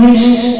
nicht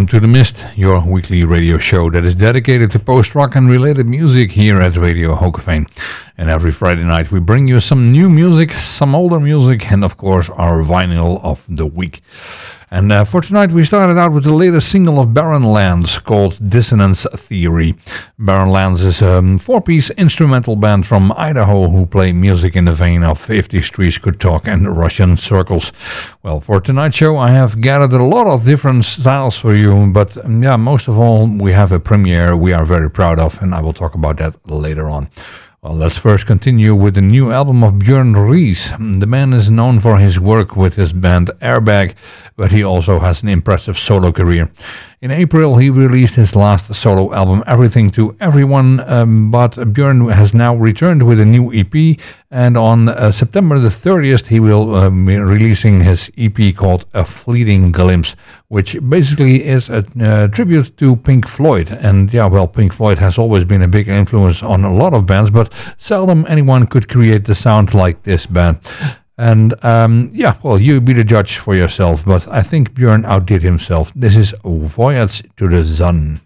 Welcome to The Mist, your weekly radio show that is dedicated to post-rock and related music here at Radio Hoogeveen. And every Friday night we bring you some new music, some older music, and of course our vinyl of the week. And uh, for tonight, we started out with the latest single of Barren Lands called Dissonance Theory. Barren Lands is a four piece instrumental band from Idaho who play music in the vein of If These Trees Could Talk and Russian Circles. Well, for tonight's show, I have gathered a lot of different styles for you, but um, yeah, most of all, we have a premiere we are very proud of, and I will talk about that later on. Well, let's first continue with the new album of Bjørn Riis. The man is known for his work with his band Airbag, but he also has an impressive solo career. In April, he released his last solo album, Everything to Everyone, um, but Bjørn has now returned with a new EP, and on uh, September the 30th, he will um, be releasing his EP called A Fleeting Glimpse, which basically is a uh, tribute to Pink Floyd. And yeah, well, Pink Floyd has always been a big influence on a lot of bands, but seldom anyone could create the sound like this band. And um, yeah, well, you be the judge for yourself, but I think Bjørn outdid himself. This is Voyage to the Sun.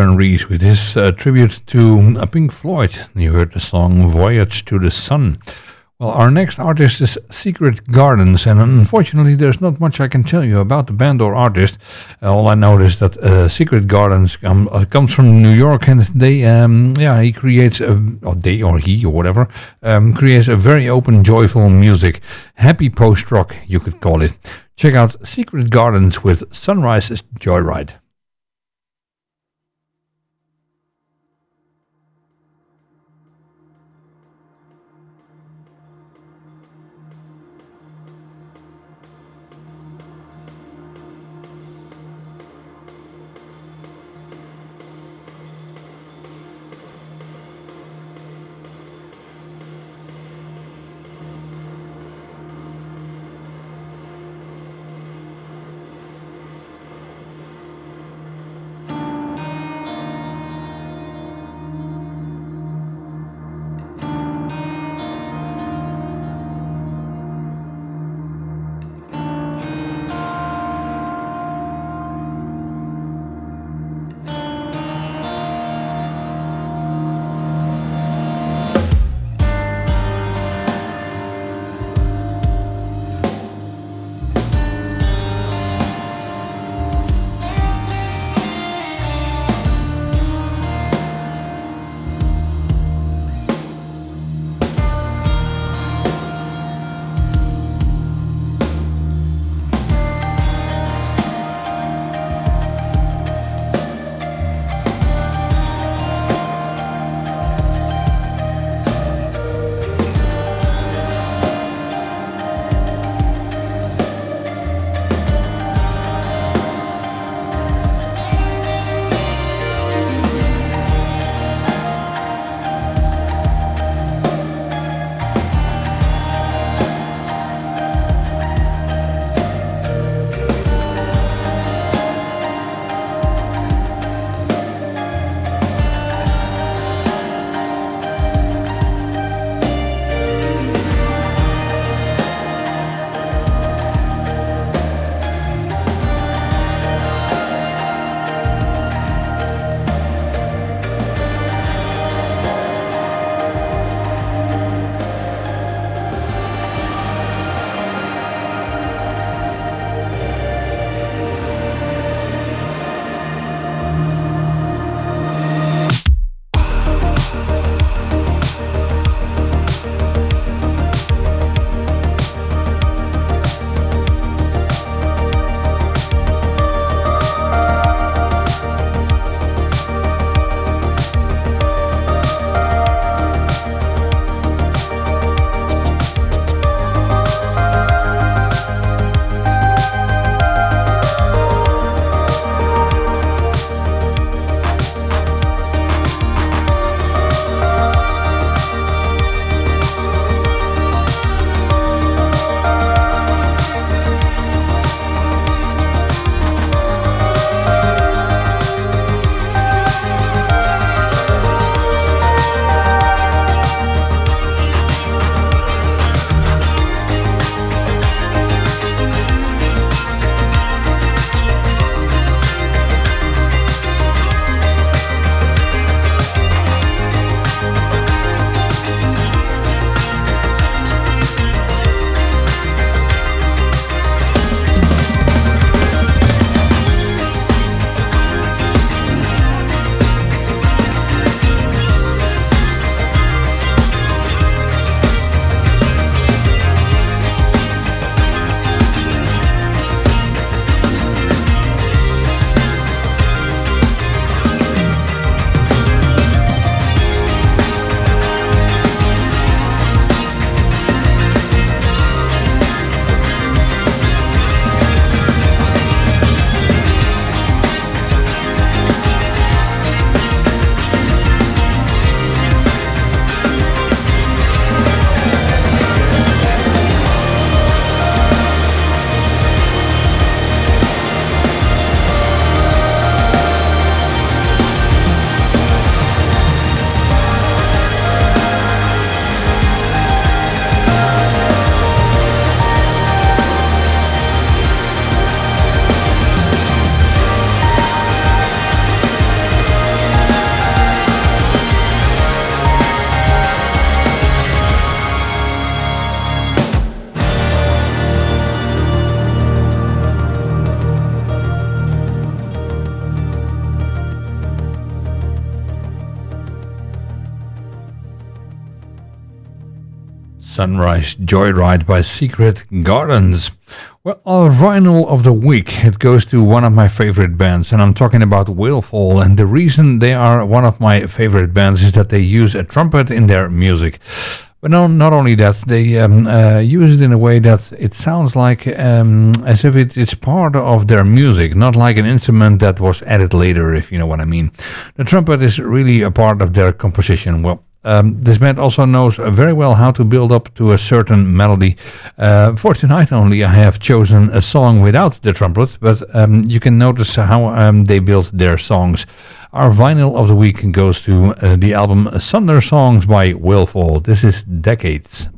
Bjørn Riis with his uh, tribute to uh, Pink Floyd. You heard the song Voyage to the Sun. Well, our next artist is Secret Gardens, and unfortunately, there's not much I can tell you about the band or artist. Uh, all I know is that uh, Secret Gardens um, comes from New York, and they, um, yeah, he creates a, or they or he or whatever, um, creates a very open, joyful music, happy post rock, you could call it. Check out Secret Gardens with Sunrise's Joyride. Sunrise Joyride by Secret Gardens. Well, our vinyl of the week, it goes to one of my favorite bands, and I'm talking about Whale Fall. And the reason they are one of my favorite bands is that they use a trumpet in their music. But no, not only that, they um, uh, use it in a way that it sounds like um, as if it, it's part of their music, not like an instrument that was added later, if you know what I mean. The trumpet is really a part of their composition. Well, um, this band also knows very well how to build up to a certain melody. Uh, for tonight only, I have chosen a song without the trumpet, but um, you can notice how um, they build their songs. Our vinyl of the week goes to uh, the album Thunder Songs by Whale Fall. This is Decades.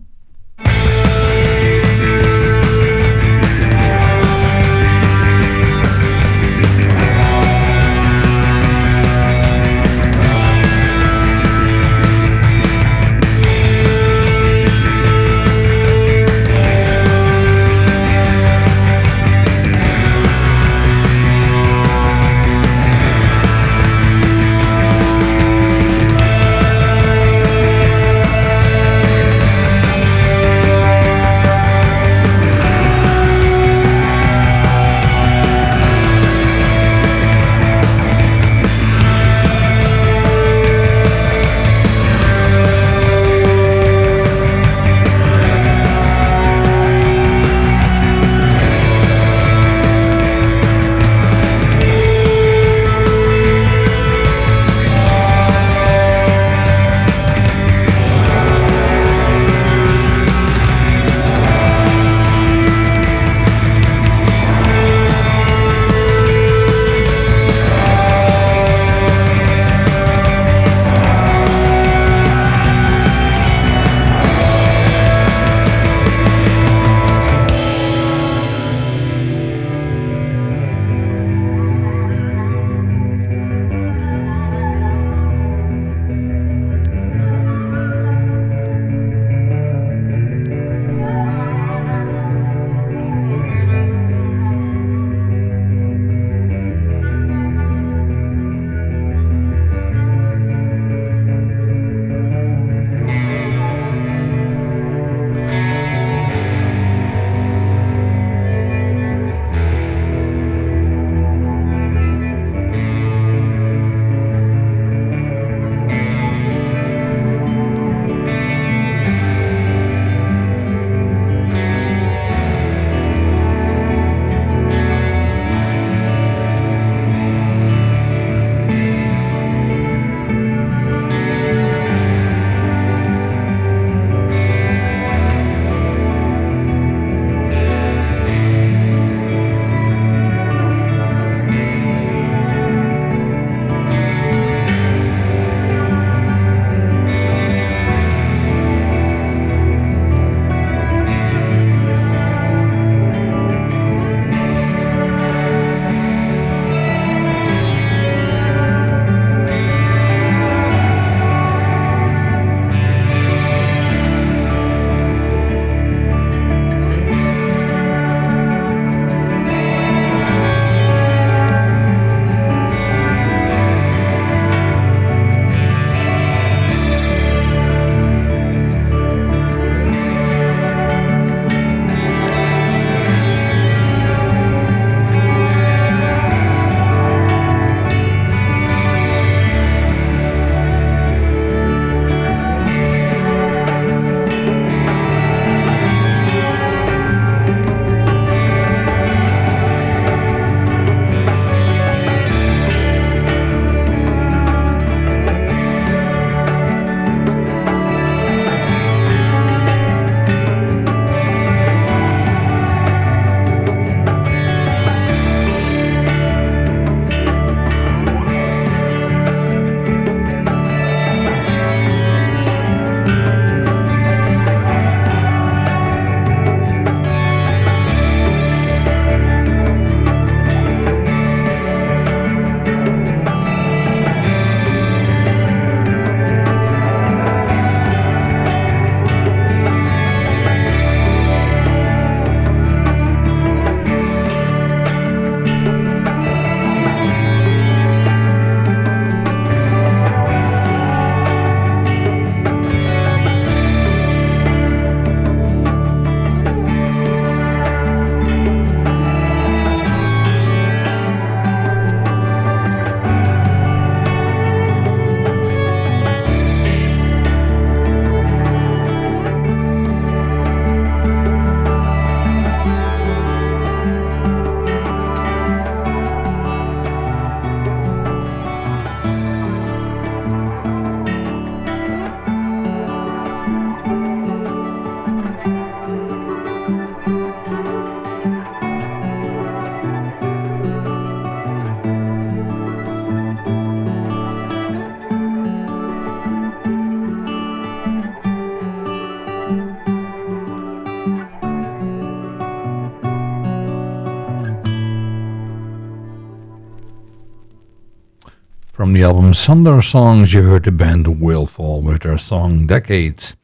Album Thunder Songs, you heard the band Whale Fall with their song Decades.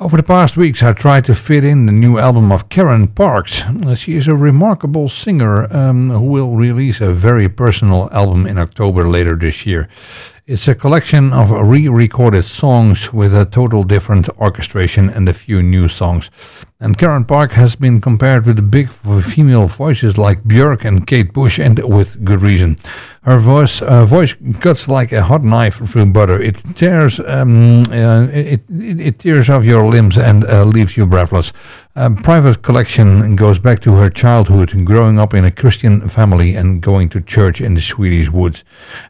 Over the past weeks, I tried to fit in the new album of Karin Parks. She is a remarkable singer um, who will release a very personal album in October later this year. It's a collection of re-recorded songs with a total different orchestration and a few new songs. And Karin Park has been compared with big female voices like Björk and Kate Bush, and with good reason. Her voice uh, voice cuts like a hot knife through butter. It tears um, uh, it, it, it, tears off your limbs and uh, leaves you breathless. Private collection goes back to her childhood, growing up in a Christian family and going to church in the Swedish woods.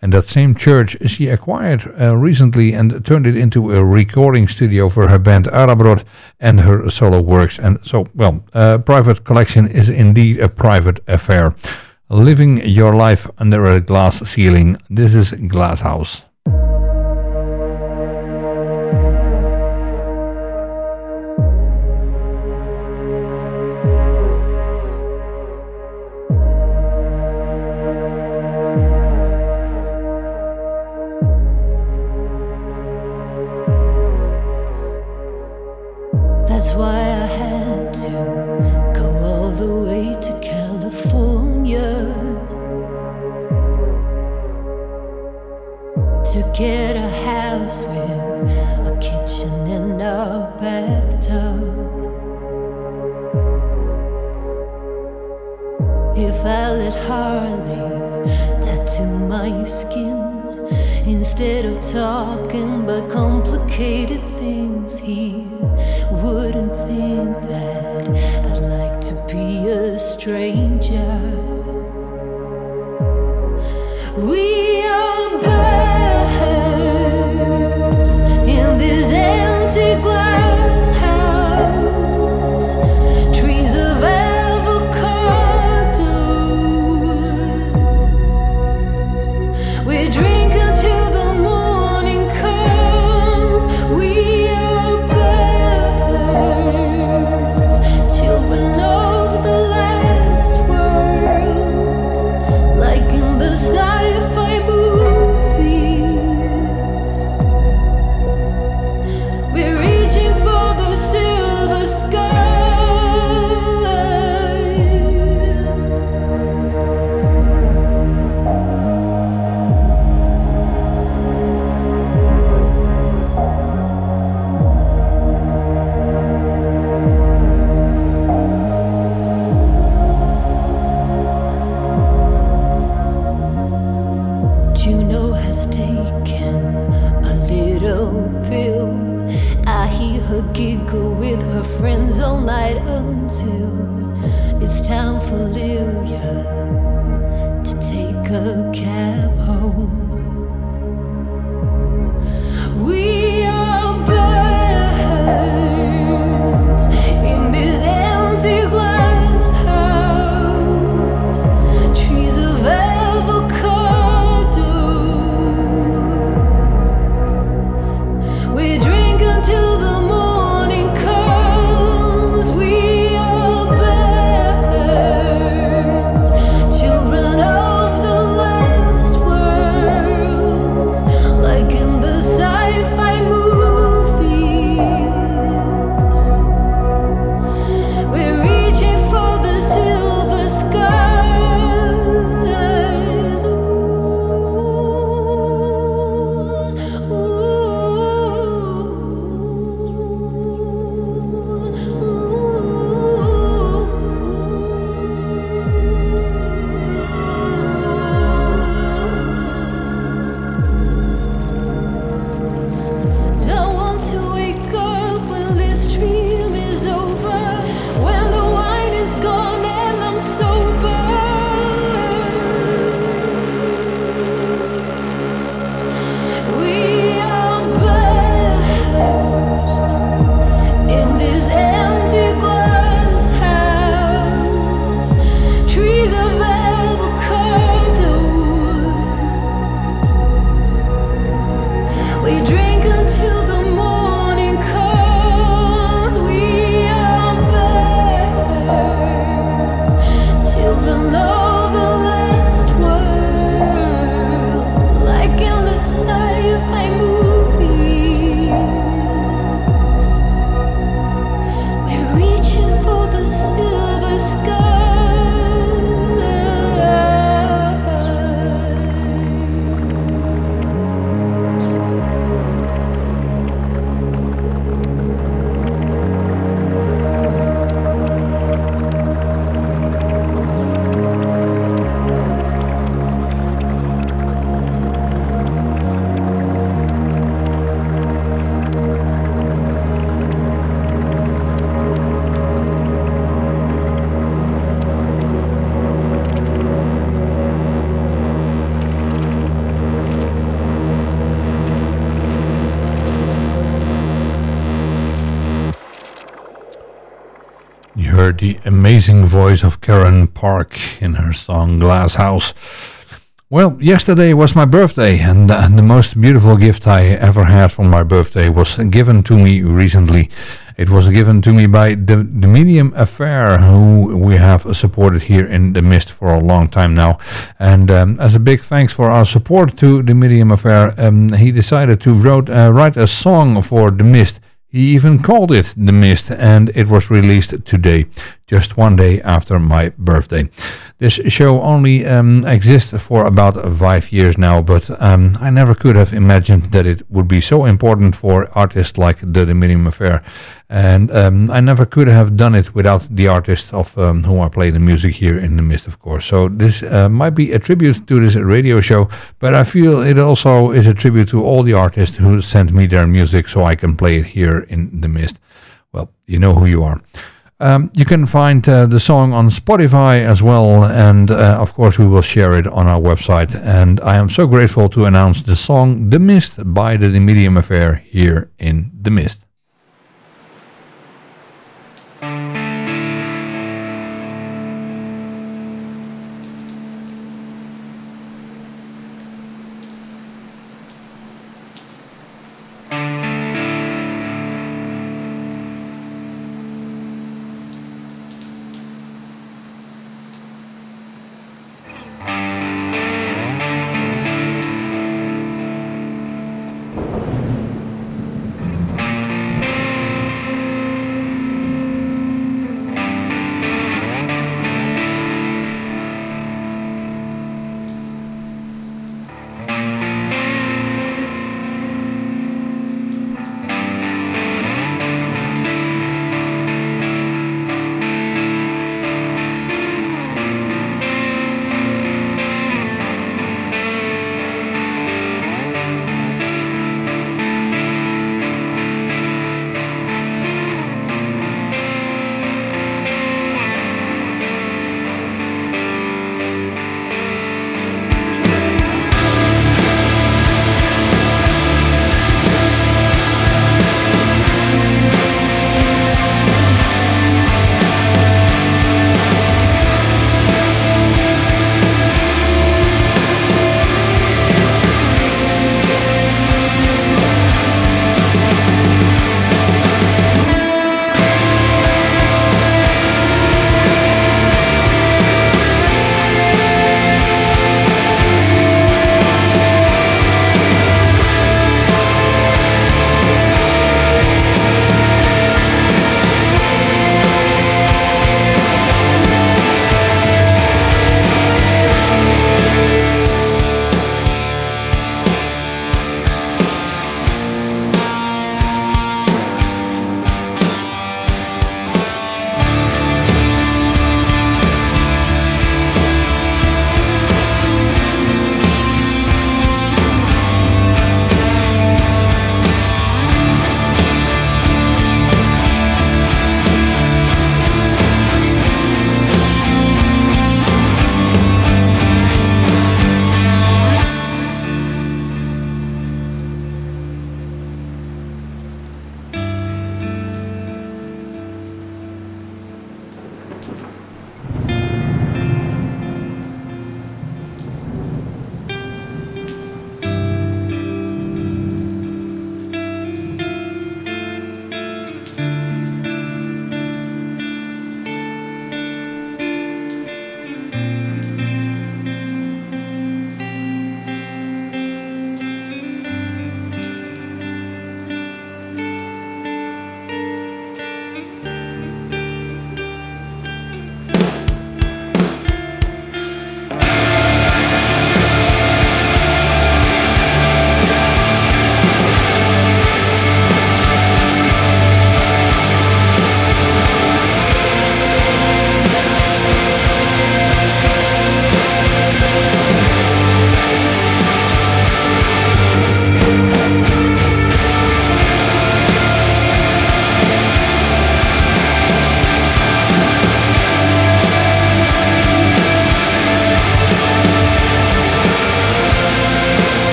And that same church she acquired uh, recently and turned it into a recording studio for her band Årabrot and her solo works. And so, well, a private collection is indeed a private affair. Living your life under a glass ceiling. This is Glasshouse. my skin. Instead of talking about complicated things he wouldn't think that I'd like to be a stranger. Heard the amazing voice of Karin Park in her song Glass House. Well, yesterday was my birthday, and uh, the most beautiful gift I ever had for my birthday was given to me recently. It was given to me by the, the Dimidium Affair, who we have supported here in the Mist for a long time now. And um, as a big thanks for our support to the Dimidium Affair, um, he decided to wrote, uh, write a song for the Mist. He even called it The Mist, and it was released today, just one day after my birthday. This show only um, exists for about five years now, but um, I never could have imagined that it would be so important for artists like the Dimidium Affair. And um, I never could have done it without the artists of um, whom I play the music here in the Mist, of course. So this uh, might be a tribute to this radio show, but I feel it also is a tribute to all the artists who sent me their music so I can play it here in the Mist. Well, you know who you are. Um, you can find uh, the song on Spotify as well, and uh, of course, we will share it on our website. And I am so grateful to announce the song The Mist by the Dimidium Affair here in The Mist.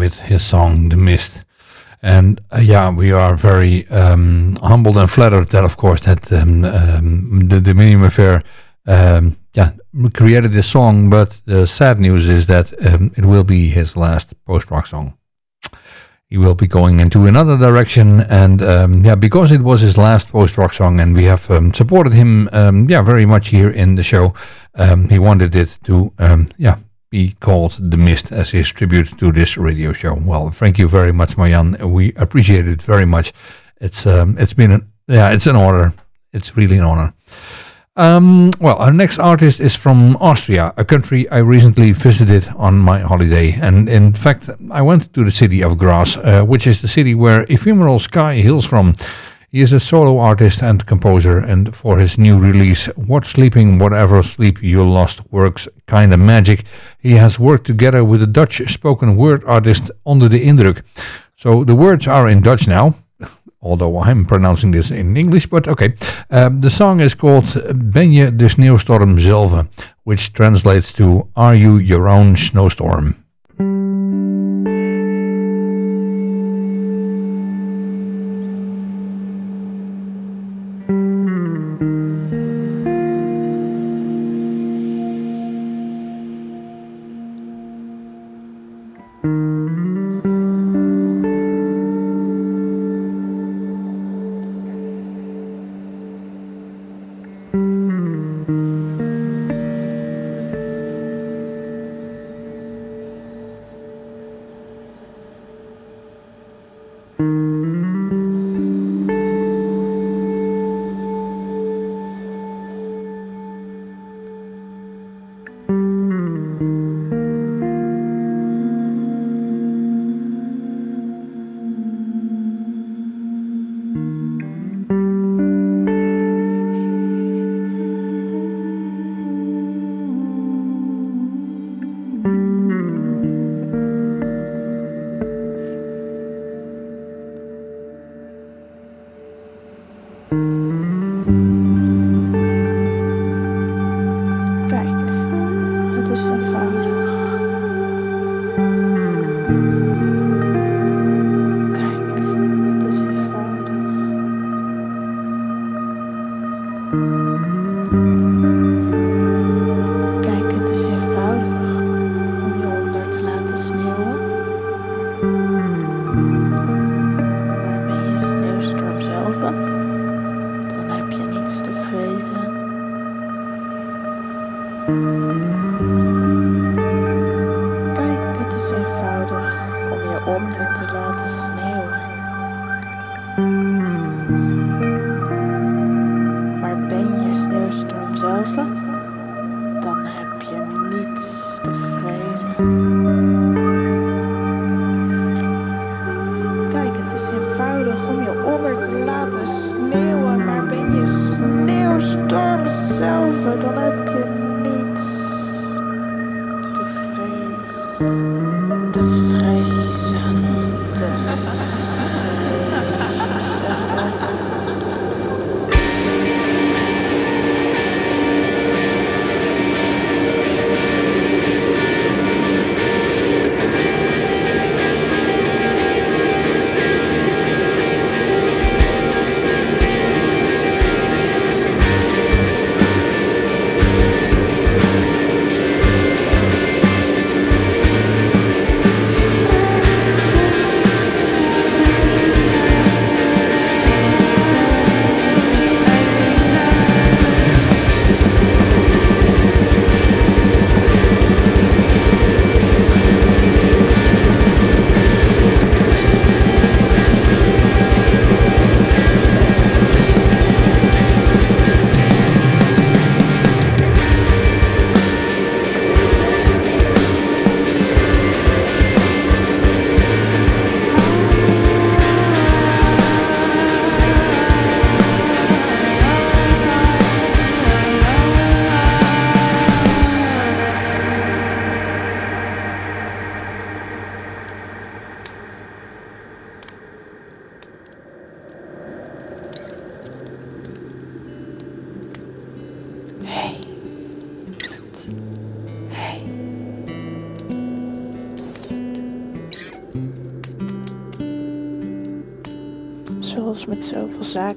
With his song The Mist. And uh, yeah, we are very um, humbled and flattered that, of course, that um, um, the, Dimidium Affair um, yeah, created this song. But the sad news is that um, it will be his last post-rock song. He will be going into another direction, and um, yeah, because it was his last post-rock song, and we have supported him, yeah, very much here in the show. he wanted it to, yeah, be called The Mist as his tribute to this radio show. Well, thank you very much, Marjan. We appreciate it very much. It's um, it's been an yeah, it's an honor. It's really an honor. Um, well, our next artist is from Austria, a country I recently visited on my holiday. And in fact, I went to the city of Graz, uh, which is the city where Ephemeral Sky hails from. He is a solo artist and composer, and for his new release, What Sleeping Whatever Sleep You Lost Works Kinda Magic, he has worked together with a Dutch spoken word artist Onder de Indruk. So the words are in Dutch now, although I'm pronouncing this in English, but okay. Um, the song is called Ben je de sneeuwstorm zelf, which translates to Are you your own snowstorm?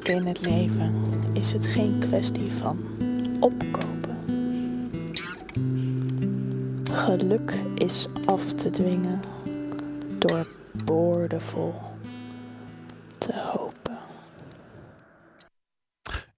In het leven is het geen kwestie van opkopen. Geluk is af te dwingen door boordevol te hopen.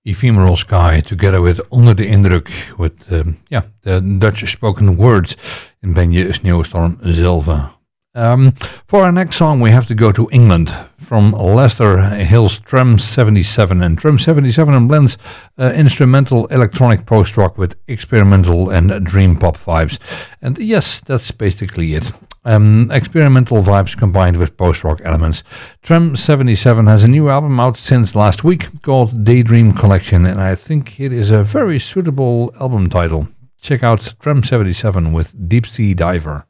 Ephemeral Sky, together with Onder de Indruk, with um, yeah, the Dutch spoken words in Benje Sneeuwstorm Zilver. Um, for our next song, we have to go to England from Leicester Hills Trem 77. And Trem 77 blends uh, instrumental electronic post rock with experimental and dream pop vibes. And yes, that's basically it. Um, experimental vibes combined with post rock elements. Trem 77 has a new album out since last week called Daydream Collection, and I think it is a very suitable album title. Check out Trem 77 with Deep Sea Diver.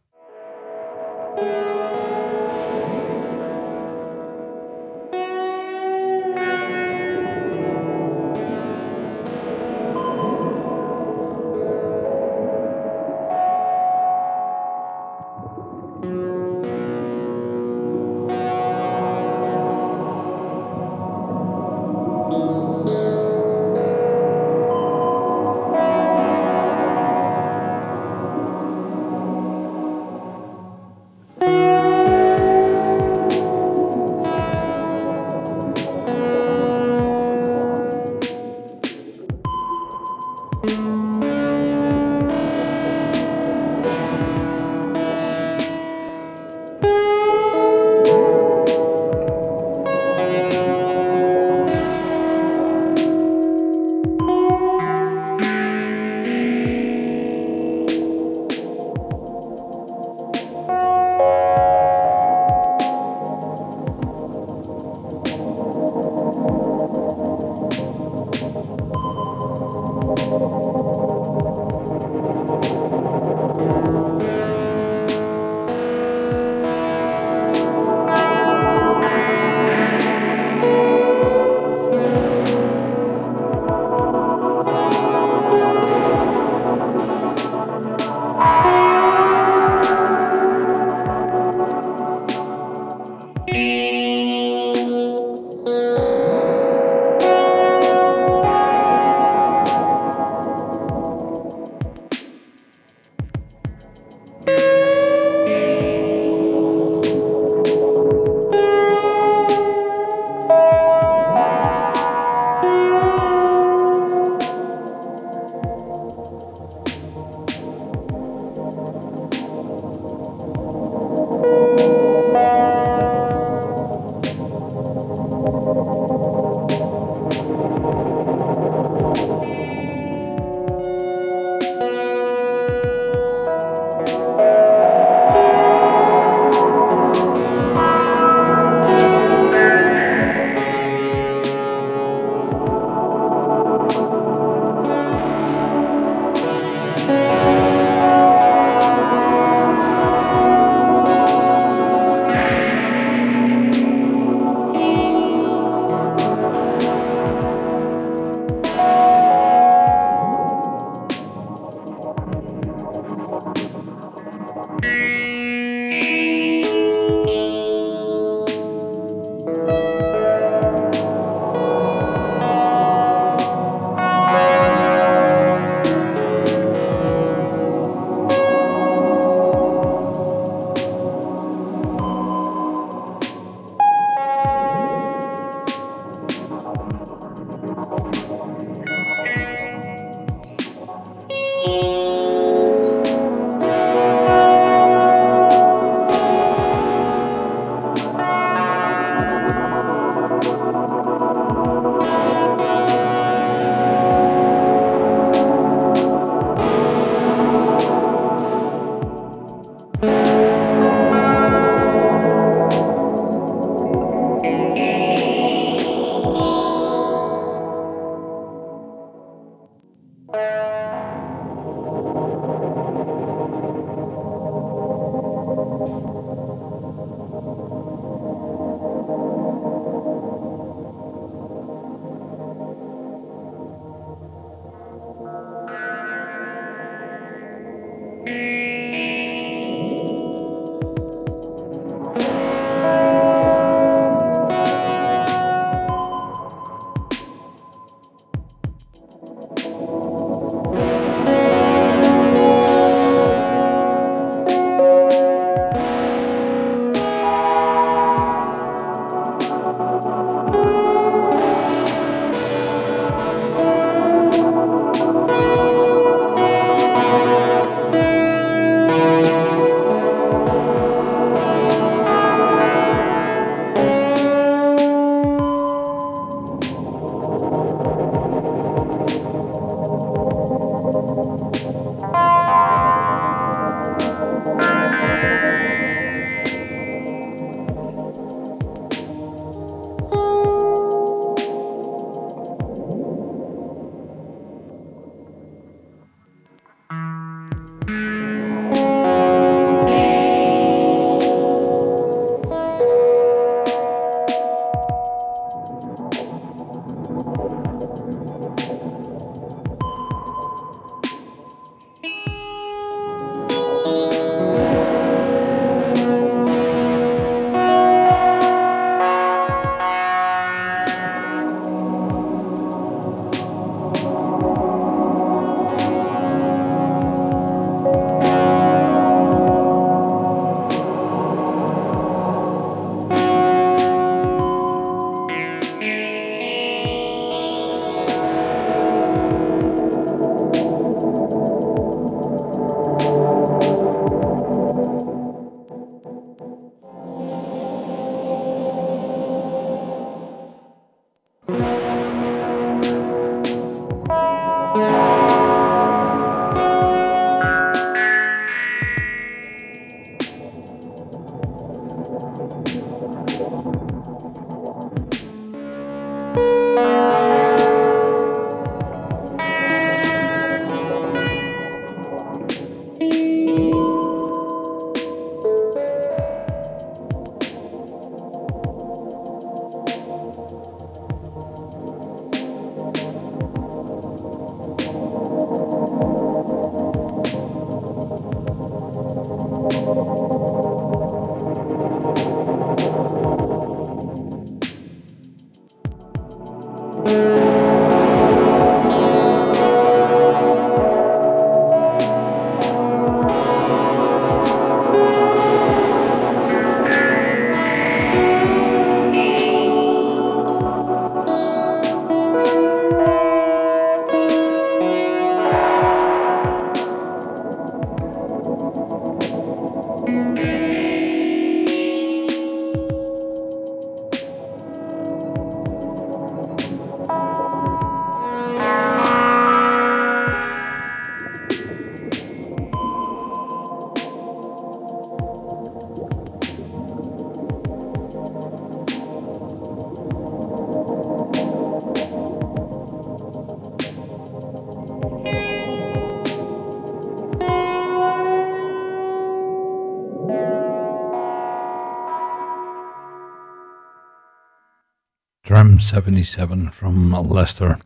77 from Leicester.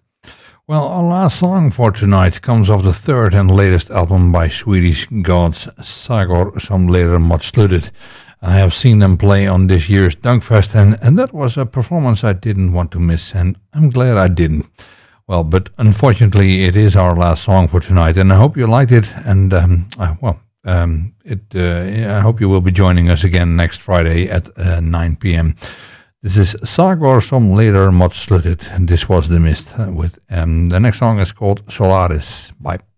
Well, our last song for tonight comes off the third and latest album by Swedish gods Sagor Som Leder Mot Slutet. I have seen them play on this year's Dunkfest, and, and that was a performance I didn't want to miss, and I'm glad I didn't. Well, but unfortunately, it is our last song for tonight, and I hope you liked it. And um, uh, well, um, it. Uh, I hope you will be joining us again next Friday at uh, 9 p.m. This is Sagor som Leder Mot Slutet, this was The Mist. With um, the next song is called Solaris. Bye.